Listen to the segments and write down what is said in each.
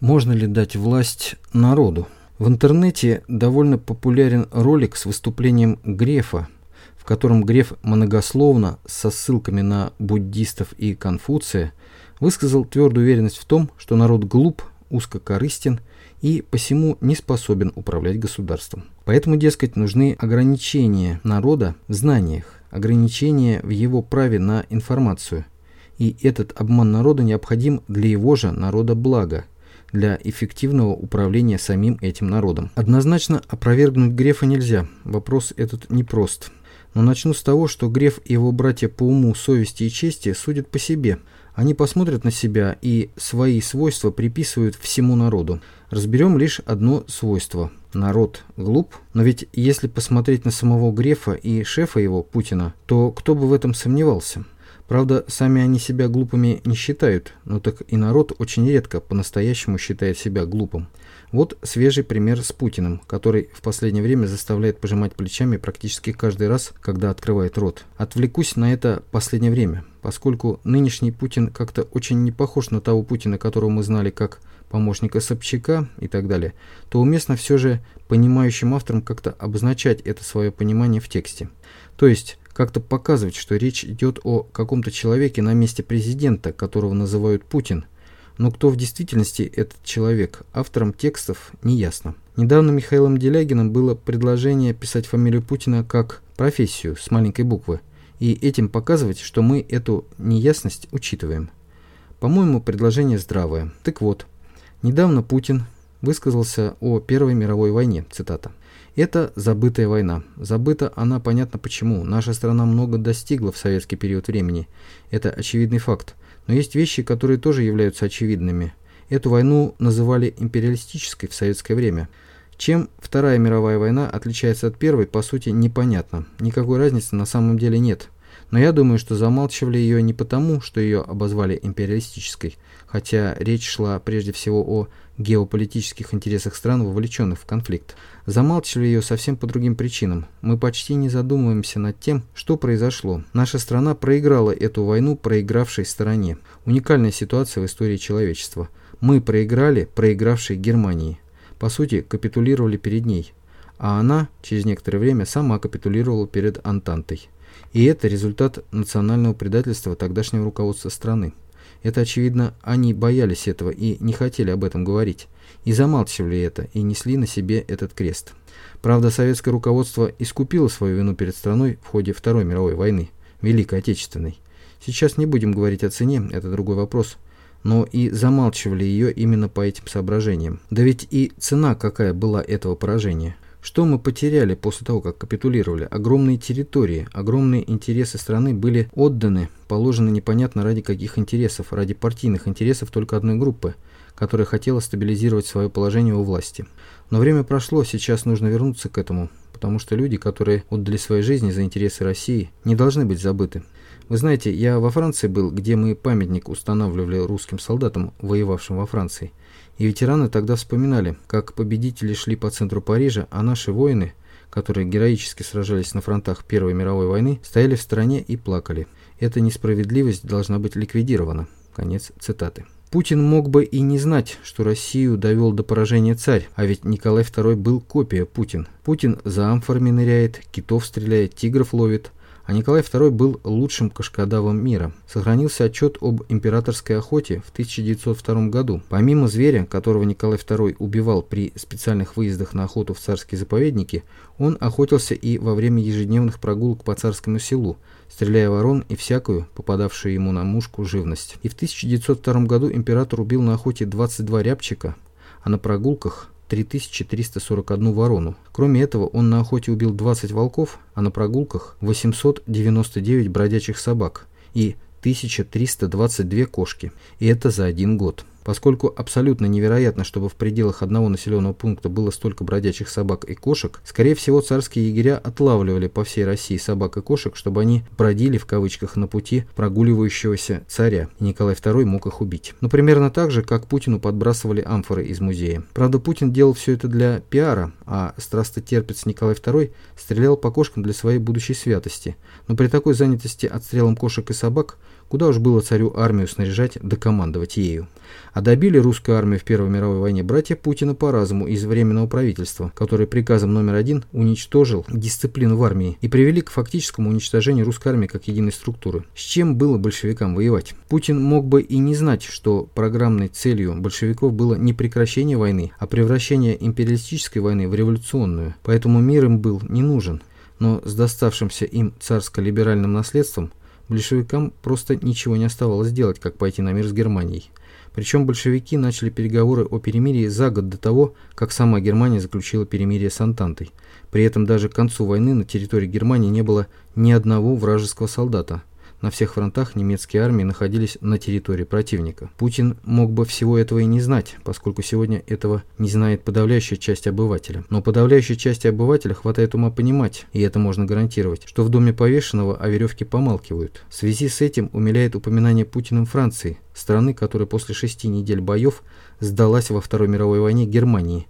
Можно ли дать власть народу? В интернете довольно популярен ролик с выступлением Грефа, в котором Греф многословно, со ссылками на буддистов и Конфуция, высказал твердую уверенность в том, что народ глуп, узкокорыстен и посему не способен управлять государством. Поэтому, дескать, нужны ограничения народа в знаниях, ограничения в его праве на информацию. И этот обман народа необходим для его же народа блага, для эффективного управления самим этим народом. Однозначно опровергнуть Грефа нельзя, вопрос этот непрост. Но начну с того, что Греф и его братья по уму, совести и чести судят по себе – они посмотрят на себя и свои свойства приписывают всему народу. Разберем лишь одно свойство. Народ глуп, но ведь если посмотреть на самого Грефа и шефа его, Путина, то кто бы в этом сомневался? Правда, сами они себя глупыми не считают, но так и народ очень редко по-настоящему считает себя глупым. Вот свежий пример с Путиным, который в последнее время заставляет пожимать плечами практически каждый раз, когда открывает рот. Отвлекусь на это последнее время, поскольку нынешний Путин как-то очень не похож на того Путина, которого мы знали как помощника Собчака и так далее, то уместно все же понимающим авторам как-то обозначать это свое понимание в тексте. То есть как-то показывать, что речь идет о каком-то человеке на месте президента, которого называют Путин – но кто в действительности этот человек, автором текстов, не ясно. Недавно Михаилом Делягиным было предложение писать фамилию Путина как профессию с маленькой буквы, и этим показывать, что мы эту неясность учитываем. По-моему, предложение здравое. Так вот, недавно Путин высказался о Первой мировой войне, цитата. Это забытая война. Забыта она понятно почему. Наша страна много достигла в советский период времени. Это очевидный факт. Но есть вещи, которые тоже являются очевидными. Эту войну называли империалистической в советское время. Чем Вторая мировая война отличается от Первой, по сути, непонятно. Никакой разницы на самом деле нет. Но я думаю, что замалчивали ее не потому, что ее обозвали империалистической, хотя речь шла прежде всего о геополитических интересах стран, вовлеченных в конфликт. Замалчивали ее совсем по другим причинам. Мы почти не задумываемся над тем, что произошло. Наша страна проиграла эту войну проигравшей стороне. Уникальная ситуация в истории человечества. Мы проиграли проигравшей Германии. По сути, капитулировали перед ней. А она через некоторое время сама капитулировала перед Антантой. И это результат национального предательства тогдашнего руководства страны. Это, очевидно, они боялись этого и не хотели об этом говорить, и замалчивали это, и несли на себе этот крест. Правда, советское руководство искупило свою вину перед страной в ходе Второй мировой войны, Великой Отечественной. Сейчас не будем говорить о цене, это другой вопрос, но и замалчивали ее именно по этим соображениям. Да ведь и цена какая была этого поражения. Что мы потеряли после того, как капитулировали? Огромные территории, огромные интересы страны были отданы, положены непонятно ради каких интересов, ради партийных интересов только одной группы, которая хотела стабилизировать свое положение у власти. Но время прошло, сейчас нужно вернуться к этому, потому что люди, которые отдали свои жизни за интересы России, не должны быть забыты. Вы знаете, я во Франции был, где мы памятник устанавливали русским солдатам, воевавшим во Франции – и ветераны тогда вспоминали, как победители шли по центру Парижа, а наши воины, которые героически сражались на фронтах Первой мировой войны, стояли в стороне и плакали. Эта несправедливость должна быть ликвидирована. Конец цитаты. Путин мог бы и не знать, что Россию довел до поражения царь, а ведь Николай II был копия Путин. Путин за амфорами ныряет, китов стреляет, тигров ловит, а Николай II был лучшим кашкадавом мира. Сохранился отчет об императорской охоте в 1902 году. Помимо зверя, которого Николай II убивал при специальных выездах на охоту в царские заповедники, он охотился и во время ежедневных прогулок по царскому селу, стреляя ворон и всякую, попадавшую ему на мушку, живность. И в 1902 году император убил на охоте 22 рябчика, а на прогулках 3341 ворону. Кроме этого, он на охоте убил 20 волков, а на прогулках 899 бродячих собак и 1322 кошки. И это за один год. Поскольку абсолютно невероятно, чтобы в пределах одного населенного пункта было столько бродячих собак и кошек, скорее всего царские егеря отлавливали по всей России собак и кошек, чтобы они «бродили» в кавычках на пути прогуливающегося царя, и Николай II мог их убить. Ну, примерно так же, как Путину подбрасывали амфоры из музея. Правда, Путин делал все это для пиара, а страстотерпец Николай II стрелял по кошкам для своей будущей святости. Но при такой занятости отстрелом кошек и собак Куда уж было царю армию снаряжать да командовать ею. А добили русскую армию в Первой мировой войне братья Путина по разуму из Временного правительства, который приказом номер один уничтожил дисциплину в армии и привели к фактическому уничтожению русской армии как единой структуры. С чем было большевикам воевать? Путин мог бы и не знать, что программной целью большевиков было не прекращение войны, а превращение империалистической войны в революционную. Поэтому мир им был не нужен. Но с доставшимся им царско-либеральным наследством большевикам просто ничего не оставалось делать, как пойти на мир с Германией. Причем большевики начали переговоры о перемирии за год до того, как сама Германия заключила перемирие с Антантой. При этом даже к концу войны на территории Германии не было ни одного вражеского солдата. На всех фронтах немецкие армии находились на территории противника. Путин мог бы всего этого и не знать, поскольку сегодня этого не знает подавляющая часть обывателя. Но подавляющей части обывателя хватает ума понимать, и это можно гарантировать, что в доме повешенного о веревке помалкивают. В связи с этим умиляет упоминание Путиным Франции, страны, которая после шести недель боев сдалась во Второй мировой войне Германии,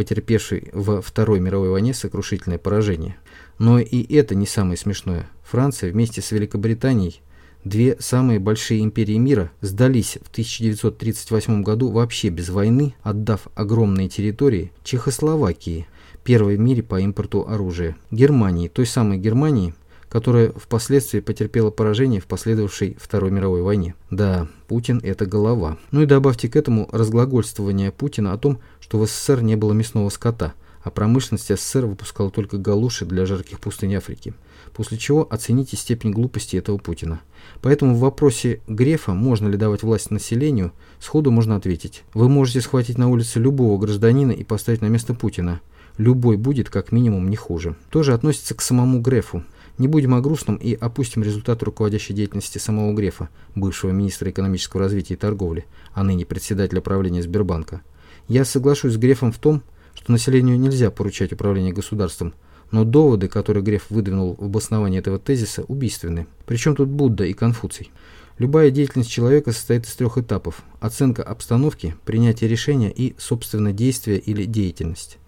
потерпевшей во Второй мировой войне сокрушительное поражение. Но и это не самое смешное. Франция вместе с Великобританией, две самые большие империи мира, сдались в 1938 году вообще без войны, отдав огромные территории Чехословакии, первой в мире по импорту оружия, Германии, той самой Германии, которая впоследствии потерпела поражение в последовавшей Второй мировой войне. Да, Путин – это голова. Ну и добавьте к этому разглагольствование Путина о том, что в СССР не было мясного скота, а промышленность СССР выпускала только галуши для жарких пустынь Африки после чего оцените степень глупости этого Путина. Поэтому в вопросе Грефа, можно ли давать власть населению, сходу можно ответить. Вы можете схватить на улице любого гражданина и поставить на место Путина. Любой будет как минимум не хуже. Тоже относится к самому Грефу. Не будем о грустном и опустим результат руководящей деятельности самого Грефа, бывшего министра экономического развития и торговли, а ныне председателя правления Сбербанка. Я соглашусь с Грефом в том, что населению нельзя поручать управление государством, но доводы, которые Греф выдвинул в обосновании этого тезиса, убийственны. Причем тут Будда и Конфуций. Любая деятельность человека состоит из трех этапов – оценка обстановки, принятие решения и, собственно, действие или деятельность.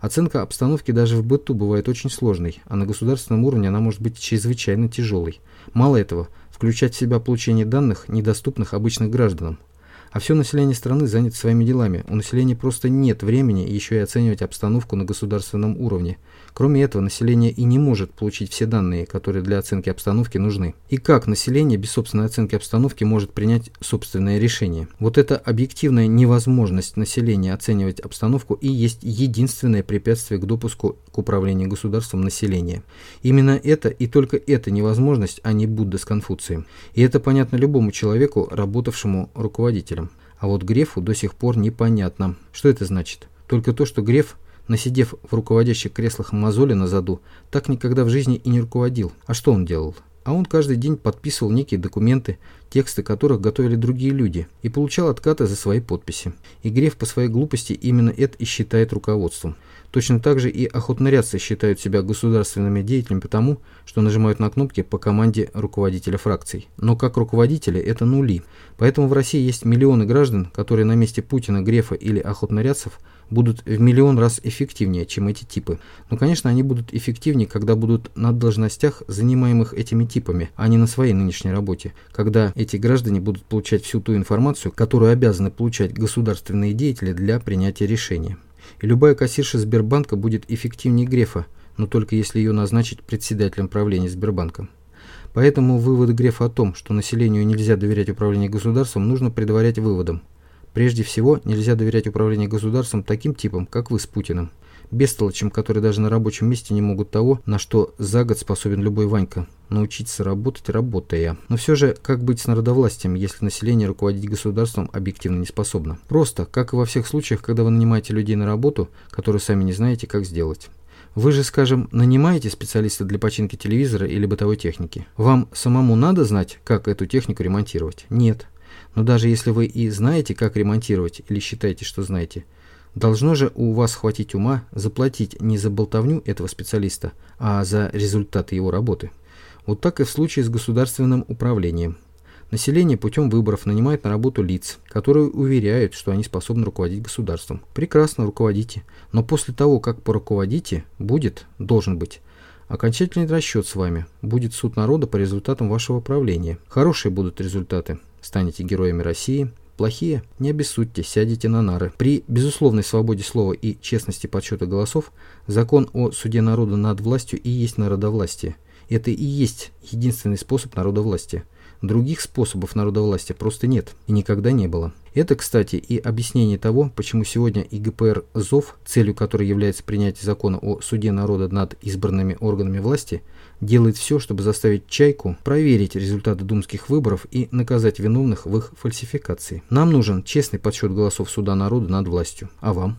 Оценка обстановки даже в быту бывает очень сложной, а на государственном уровне она может быть чрезвычайно тяжелой. Мало этого, включать в себя получение данных, недоступных обычным гражданам – а все население страны занято своими делами. У населения просто нет времени еще и оценивать обстановку на государственном уровне. Кроме этого, население и не может получить все данные, которые для оценки обстановки нужны. И как население без собственной оценки обстановки может принять собственное решение? Вот эта объективная невозможность населения оценивать обстановку и есть единственное препятствие к допуску к управлению государством населения. Именно это и только эта невозможность, а не Будда с Конфуцием. И это понятно любому человеку, работавшему руководителем. А вот Грефу до сих пор непонятно. Что это значит? Только то, что Греф, насидев в руководящих креслах мозоли на заду, так никогда в жизни и не руководил. А что он делал? А он каждый день подписывал некие документы, тексты которых готовили другие люди, и получал откаты за свои подписи. И Греф по своей глупости именно это и считает руководством. Точно так же и охотнорядцы считают себя государственными деятелями потому, что нажимают на кнопки по команде руководителя фракций. Но как руководители это нули. Поэтому в России есть миллионы граждан, которые на месте Путина, Грефа или охотнорядцев будут в миллион раз эффективнее, чем эти типы. Но, конечно, они будут эффективнее, когда будут на должностях, занимаемых этими типами, а не на своей нынешней работе, когда эти граждане будут получать всю ту информацию, которую обязаны получать государственные деятели для принятия решения. И любая кассирша Сбербанка будет эффективнее Грефа, но только если ее назначить председателем правления Сбербанка. Поэтому вывод Грефа о том, что населению нельзя доверять управлению государством, нужно предварять выводом. Прежде всего, нельзя доверять управлению государством таким типам, как вы с Путиным. Бестолочам, которые даже на рабочем месте не могут того, на что за год способен любой Ванька. Научиться работать, работая. Но все же, как быть с народовластием, если население руководить государством объективно не способно? Просто, как и во всех случаях, когда вы нанимаете людей на работу, которую сами не знаете, как сделать. Вы же, скажем, нанимаете специалиста для починки телевизора или бытовой техники. Вам самому надо знать, как эту технику ремонтировать? Нет. Но даже если вы и знаете, как ремонтировать, или считаете, что знаете, должно же у вас хватить ума заплатить не за болтовню этого специалиста, а за результаты его работы. Вот так и в случае с государственным управлением. Население путем выборов нанимает на работу лиц, которые уверяют, что они способны руководить государством. Прекрасно руководите, но после того, как поруководите, будет, должен быть, Окончательный расчет с вами. Будет суд народа по результатам вашего правления. Хорошие будут результаты. Станете героями России. Плохие? Не обессудьте, сядете на нары. При безусловной свободе слова и честности подсчета голосов закон о суде народа над властью и есть народовластие. Это и есть единственный способ народовластия. Других способов народовластия просто нет и никогда не было. Это, кстати, и объяснение того, почему сегодня ИГПР ЗОВ, целью которой является принятие закона о суде народа над избранными органами власти, делает все, чтобы заставить Чайку проверить результаты думских выборов и наказать виновных в их фальсификации. Нам нужен честный подсчет голосов суда народа над властью. А вам?